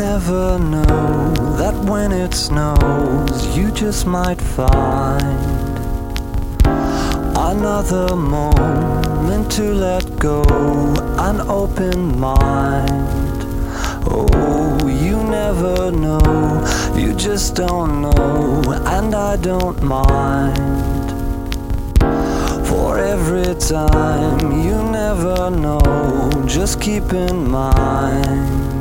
never know that when it snows, you just might find another moment to let go, an open mind. Oh, you never know, you just don't know, and I don't mind. For every time, you never know, just keep in mind.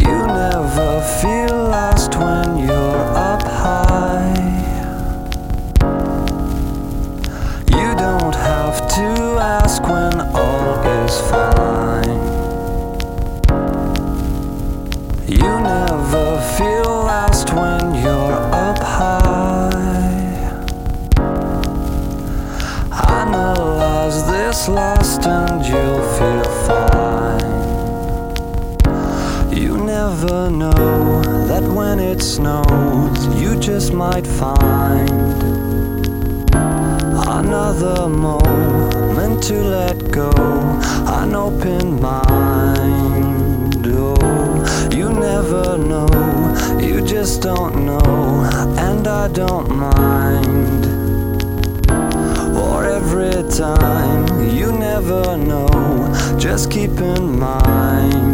You never feel lost when you're up high. You don't have to ask when all is fine. You never feel lost when you're up high. Analyze this lost that when it snows, you just might find another moment to let go, an open mind. Oh, you never know, you just don't know, and I don't mind. For every time, you never know, just keep in mind.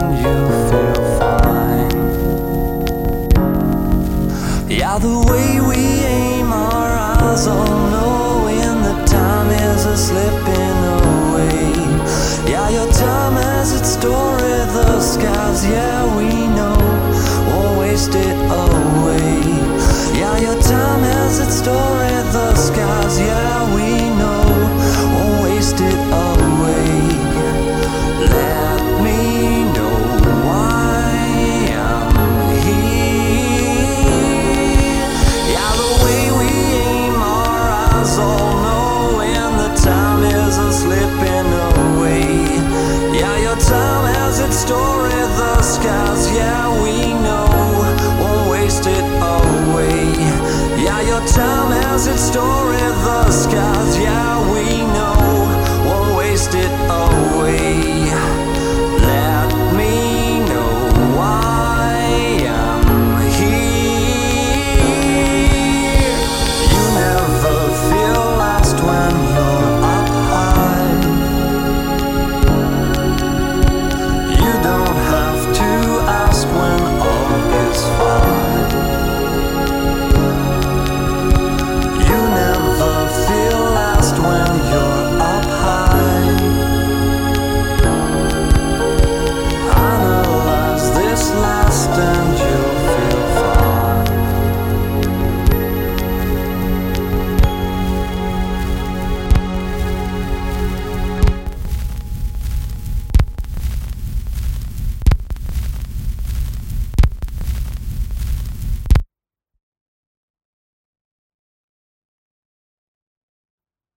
the way we aim our eyes all